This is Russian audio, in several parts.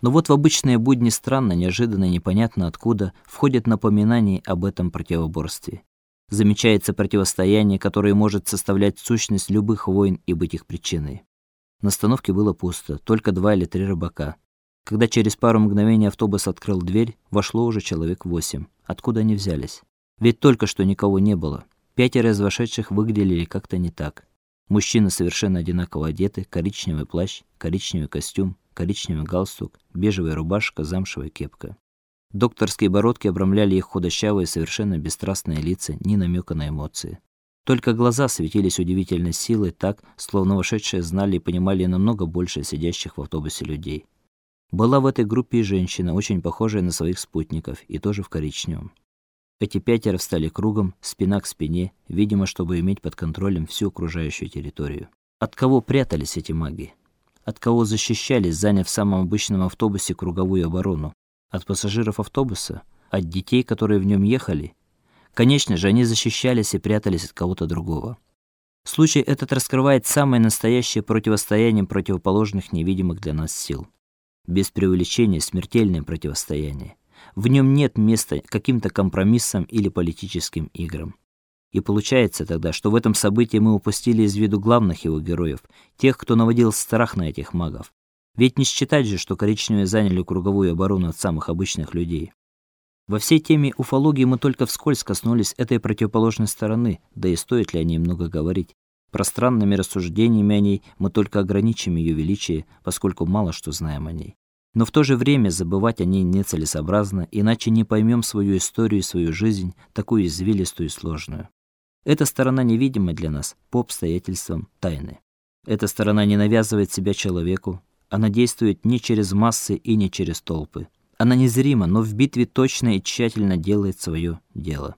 Но вот в обычные будни странно, неожиданно, непонятно откуда входят напоминания об этом противоборстве. Замечается противостояние, которое может составлять сущность любых войн и быть их причиной. На остановке было пусто, только два или три рыбака. Когда через пару мгновений автобус открыл дверь, вошло уже человек восемь. Откуда они взялись? Ведь только что никого не было. Пятеро из вошедших выглядели как-то не так. Мужчины совершенно одинаково одеты: коричневый плащ, коричневый костюм, коричневый галстук, бежевая рубашка, замшевая кепка. Докторские бородки обрамляли их худощавые, совершенно бесстрастные лица, ни намека на эмоции. Только глаза светились удивительной силой, так, словно вошедшие знали и понимали намного больше сидящих в автобусе людей. Была в этой группе и женщина, очень похожая на своих спутников, и тоже в коричневом. Эти пятеро встали кругом, спина к спине, видимо, чтобы иметь под контролем всю окружающую территорию. От кого прятались эти маги? От кого защищались, заняв в самом обычном автобусе круговую оборону? От пассажиров автобуса? От детей, которые в нем ехали? Конечно же, они защищались и прятались от кого-то другого. Случай этот раскрывает самое настоящее противостояние противоположных невидимых для нас сил. Без преувеличения смертельное противостояние. В нем нет места каким-то компромиссам или политическим играм. И получается тогда, что в этом событии мы упустили из виду главных его героев, тех, кто наводил страх на этих магов. Ведь не считать же, что коричневые заняли круговую оборону от самых обычных людей. Во всей теме уфологии мы только вскользь коснулись этой противоположной стороны, да и стоит ли о ней много говорить. Пространными рассуждениями о ней мы только ограничим ее величие, поскольку мало что знаем о ней. Но в то же время забывать о ней нецелесообразно, иначе не поймем свою историю и свою жизнь, такую извилистую и сложную. Эта сторона невидима для нас по обстоятельствам тайны. Эта сторона не навязывает себя человеку, она действует не через массы и не через толпы. Она незрима, но в битве точно и тщательно делает свое дело.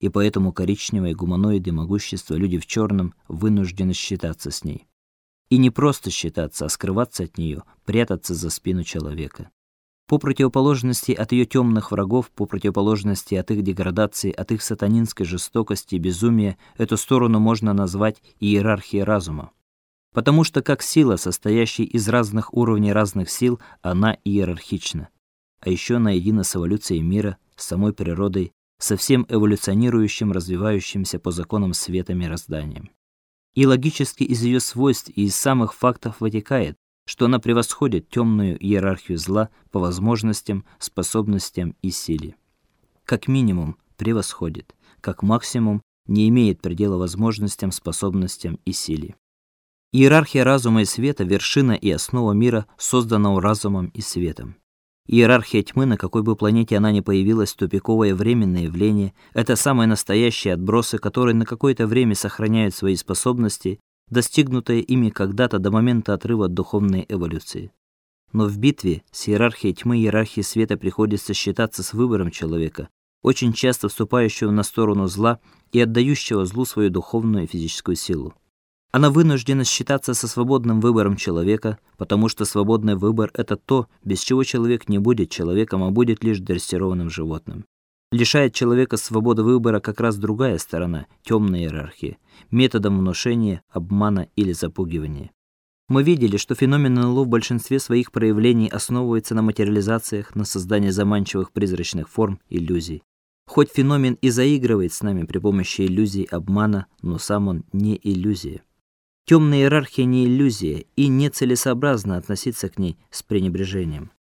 И поэтому коричневые гуманоиды могущества люди в черном вынуждены считаться с ней. И не просто считаться, а скрываться от нее, прятаться за спину человека. По противоположности от ее темных врагов, по противоположности от их деградации, от их сатанинской жестокости и безумия, эту сторону можно назвать иерархией разума. Потому что как сила, состоящая из разных уровней разных сил, она иерархична. А еще она едина с эволюцией мира, с самой природой, со всем эволюционирующим, развивающимся по законам света мирозданием и логически из ее свойств и из самых фактов вытекает, что она превосходит темную иерархию зла по возможностям, способностям и силе. Как минимум превосходит, как максимум не имеет предела возможностям, способностям и силе. Иерархия разума и света вершина и основа мира, созданного разумом и светом. Иерархия тьмы, на какой бы планете она ни появилась, тупиковое временное явление это самые настоящие отбросы, которые на какое-то время сохраняют свои способности, достигнутые ими когда-то до момента отрыва от духовной эволюции. Но в битве с иерархией тьмы и иерархией света приходится считаться с выбором человека, очень часто вступающего на сторону зла и отдающего злу свою духовную и физическую силу. Она вынуждена считаться со свободным выбором человека, потому что свободный выбор это то, без чего человек не будет человеком, а будет лишь дрессированным животным. Лишает человека свободы выбора как раз другая сторона темной иерархии, методом внушения, обмана или запугивания. Мы видели, что феномен НЛО в большинстве своих проявлений основывается на материализациях, на создании заманчивых призрачных форм, иллюзий. Хоть феномен и заигрывает с нами при помощи иллюзий обмана, но сам он не иллюзия. Темная иерархия не иллюзия, и нецелесообразно относиться к ней с пренебрежением.